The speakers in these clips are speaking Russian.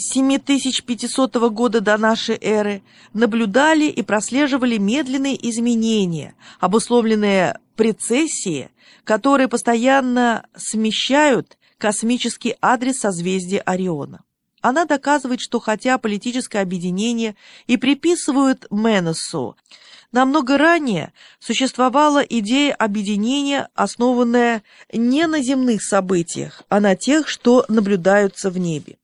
7500 года до нашей эры наблюдали и прослеживали медленные изменения, обусловленные прецессией, которые постоянно смещают космический адрес созвездия Ориона. Она доказывает, что хотя политическое объединение и приписывают Меносу, намного ранее существовала идея объединения, основанная не на земных событиях, а на тех, что наблюдаются в небе.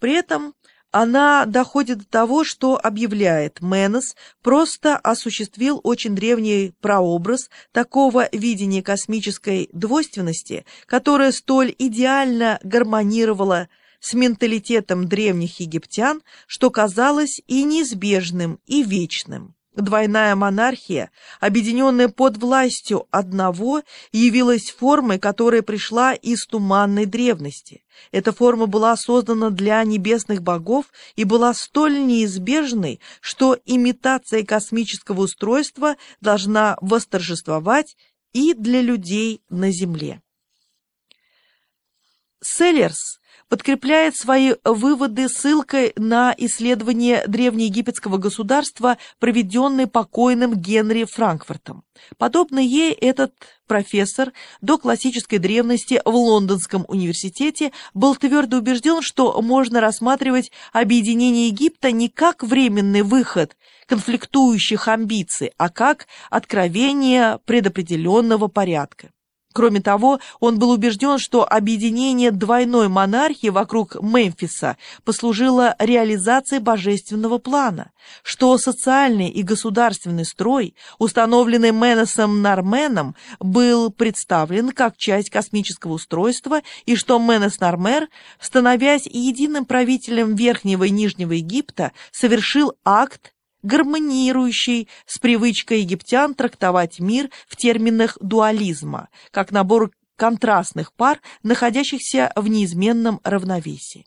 При этом она доходит до того, что объявляет Менос просто осуществил очень древний прообраз такого видения космической двойственности, которое столь идеально гармонировало с менталитетом древних египтян, что казалось и неизбежным, и вечным. Двойная монархия, объединенная под властью одного, явилась формой, которая пришла из туманной древности. Эта форма была создана для небесных богов и была столь неизбежной, что имитация космического устройства должна восторжествовать и для людей на Земле. Селлерс подкрепляет свои выводы ссылкой на исследование древнеегипетского государства, проведенное покойным Генри Франкфуртом. Подобно ей этот профессор до классической древности в Лондонском университете был твердо убежден, что можно рассматривать объединение Египта не как временный выход конфликтующих амбиций, а как откровение предопределенного порядка. Кроме того, он был убежден, что объединение двойной монархии вокруг Мемфиса послужило реализацией божественного плана, что социальный и государственный строй, установленный Менесом Нарменом, был представлен как часть космического устройства и что Менес Нармер, становясь единым правителем Верхнего и Нижнего Египта, совершил акт гармонирующий с привычкой египтян трактовать мир в терминах дуализма, как набор контрастных пар, находящихся в неизменном равновесии.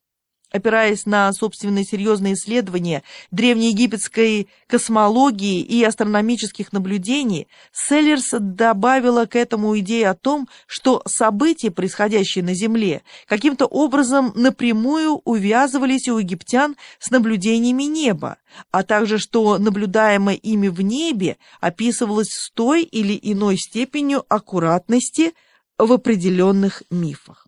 Опираясь на собственные серьезные исследования древнеегипетской космологии и астрономических наблюдений, Селлерс добавила к этому идею о том, что события, происходящие на Земле, каким-то образом напрямую увязывались у египтян с наблюдениями неба, а также что наблюдаемое ими в небе описывалось с той или иной степенью аккуратности в определенных мифах.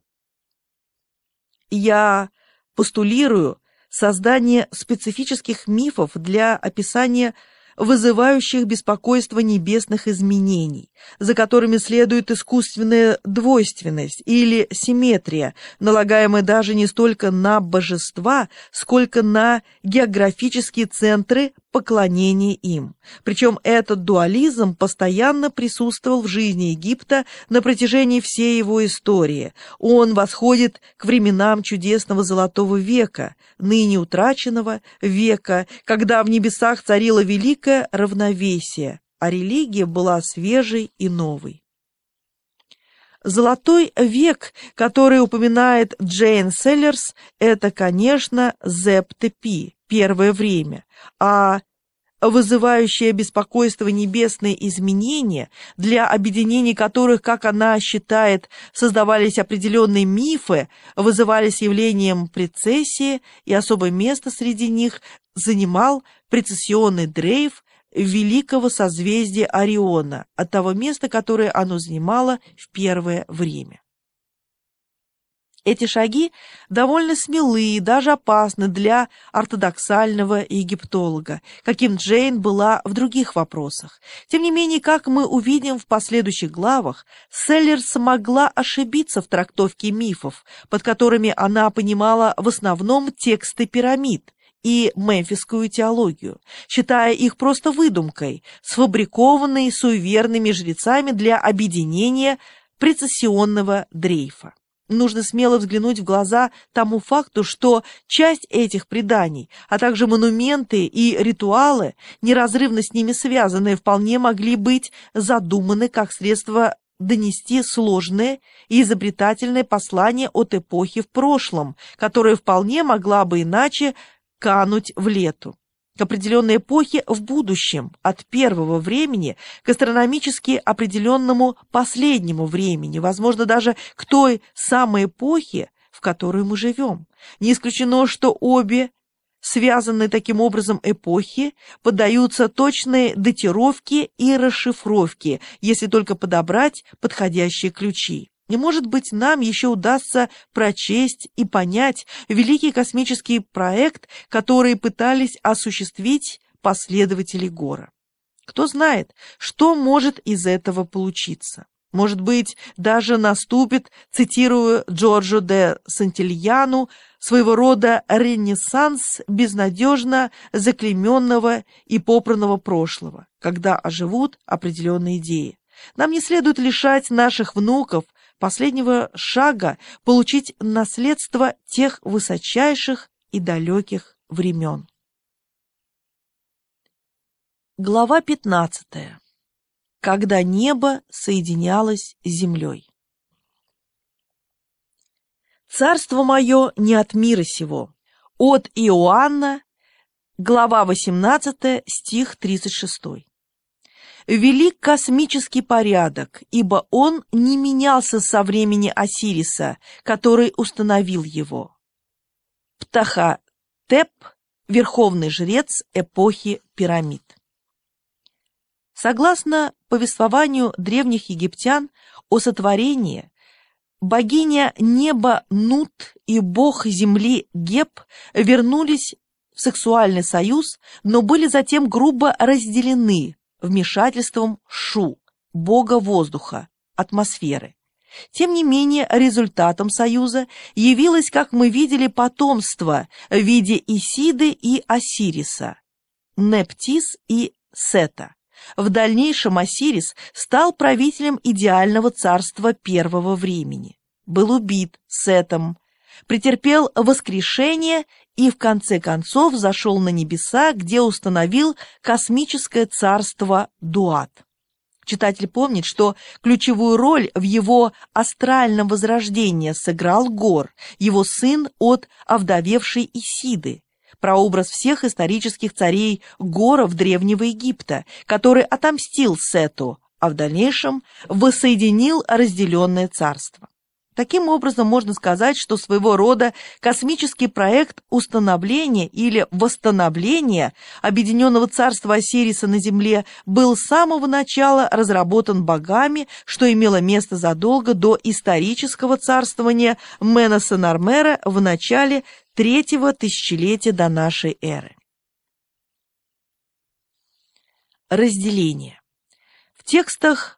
Я постулирую создание специфических мифов для описания вызывающих беспокойство небесных изменений, за которыми следует искусственная двойственность или симметрия, налагаемая даже не столько на божества, сколько на географические центры поклонения им. Причем этот дуализм постоянно присутствовал в жизни Египта на протяжении всей его истории. Он восходит к временам чудесного Золотого века, ныне утраченного века, когда в небесах царило великое равновесие, а религия была свежей и новой. Золотой век, который упоминает Джейн Селлерс, это, конечно, Зептепи, первое время, а вызывающее беспокойство небесные изменения, для объединений которых, как она считает, создавались определенные мифы, вызывались явлением прецессии, и особое место среди них занимал прецессионный дрейф великого созвездия Ориона, от того места, которое оно занимало в первое время. Эти шаги довольно смелые, даже опасны для ортодоксального египтолога, каким Джейн была в других вопросах. Тем не менее, как мы увидим в последующих главах, Селлерс могла ошибиться в трактовке мифов, под которыми она понимала в основном тексты пирамид, и мемфисскую теологию, считая их просто выдумкой, сфабрикованной суеверными жрецами для объединения прецессионного дрейфа. Нужно смело взглянуть в глаза тому факту, что часть этих преданий, а также монументы и ритуалы, неразрывно с ними связанные, вполне могли быть задуманы как средство донести сложное и изобретательное послание от эпохи в прошлом, которое вполне могла бы иначе кануть в лету к определенной эпохе в будущем, от первого времени к астрономически определенному последнему времени, возможно, даже к той самой эпохе, в которую мы живем. Не исключено, что обе связанные таким образом эпохи поддаются точной датировке и расшифровке, если только подобрать подходящие ключи. И, может быть, нам еще удастся прочесть и понять великий космический проект, который пытались осуществить последователи Гора. Кто знает, что может из этого получиться. Может быть, даже наступит, цитирую Джорджо де Сантильяну, своего рода ренессанс безнадежно заклеменного и попранного прошлого, когда оживут определенные идеи. Нам не следует лишать наших внуков последнего шага получить наследство тех высочайших и далеких времен. Глава пятнадцатая когда небо соединялось с землей. «Царство мое не от мира сего». От Иоанна, глава 18, стих 36. Велик космический порядок, ибо он не менялся со времени Осириса, который установил его. Птахотеп – верховный жрец эпохи пирамид. Согласно повествованию древних египтян о сотворении, богиня неба Нут и бог земли Геб вернулись в сексуальный союз, но были затем грубо разделены вмешательством Шу, бога воздуха, атмосферы. Тем не менее, результатом союза явилось, как мы видели, потомство в виде Исиды и Осириса, Нептис и Сета. В дальнейшем Осирис стал правителем идеального царства первого времени. Был убит Сетом, претерпел воскрешение и в конце концов зашел на небеса, где установил космическое царство Дуат. Читатель помнит, что ключевую роль в его астральном возрождении сыграл Гор, его сын от овдовевшей Исиды, прообраз всех исторических царей горов Древнего Египта, который отомстил Сету, а в дальнейшем воссоединил разделенное царство. Таким образом, можно сказать, что своего рода космический проект установления или восстановления Объединенного Царства Осириса на Земле был с самого начала разработан богами, что имело место задолго до исторического царствования Меноса Нармера в начале третьего тысячелетия до нашей эры. Разделение. В текстах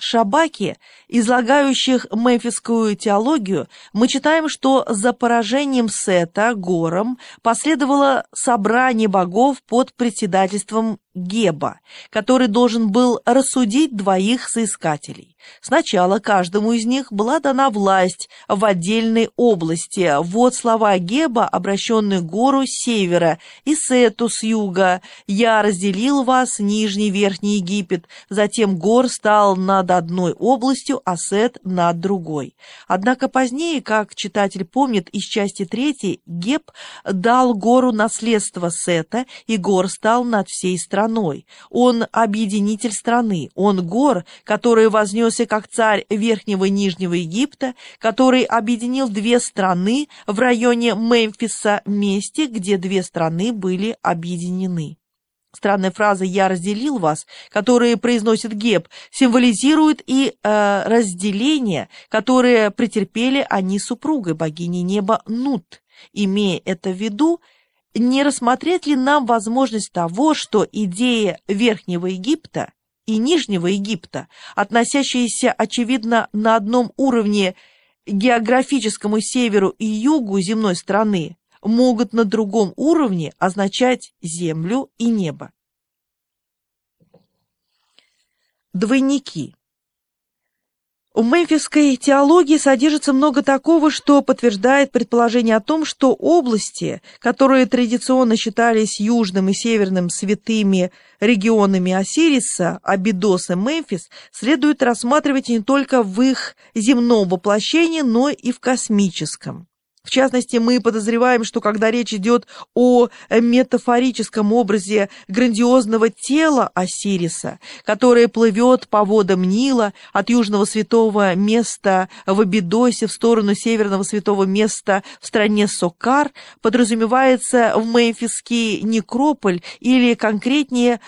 Шабаки, излагающих мемфисскую теологию, мы читаем, что за поражением Сета гором последовало собрание богов под председательством Геба, который должен был рассудить двоих соискателей. Сначала каждому из них была дана власть в отдельной области. Вот слова Геба, обращенные к гору с севера, и Сету с юга. «Я разделил вас, Нижний Верхний Египет». Затем гор стал над одной областью, а Сет над другой. Однако позднее, как читатель помнит из части третьей, Геб дал гору наследство Сета, и гор стал над всей страной. Он объединитель страны, он гор, который вознесся как царь Верхнего и Нижнего Египта, который объединил две страны в районе Мемфиса, месте, где две страны были объединены. Странная фраза «я разделил вас», которую произносит Геб, символизирует и э, разделение, которое претерпели они супругой богини неба Нут. Имея это в виду, не рассмотреть ли нам возможность того, что идея Верхнего Египта и Нижнего Египта, относящиеся, очевидно, на одном уровне географическому северу и югу земной страны, могут на другом уровне означать землю и небо. Двойники. У мемфисской теологии содержится много такого, что подтверждает предположение о том, что области, которые традиционно считались южным и северным святыми регионами Осириса, Абидос и Мемфис, следует рассматривать не только в их земном воплощении, но и в космическом. В частности, мы подозреваем, что когда речь идет о метафорическом образе грандиозного тела Осириса, которое плывет по водам Нила от южного святого места в Абидосе в сторону северного святого места в стране Сокар, подразумевается в Мемфисский некрополь или конкретнее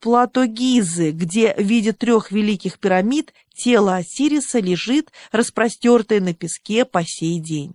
плато Гизы, где в виде трех великих пирамид тело Осириса лежит распростертое на песке по сей день.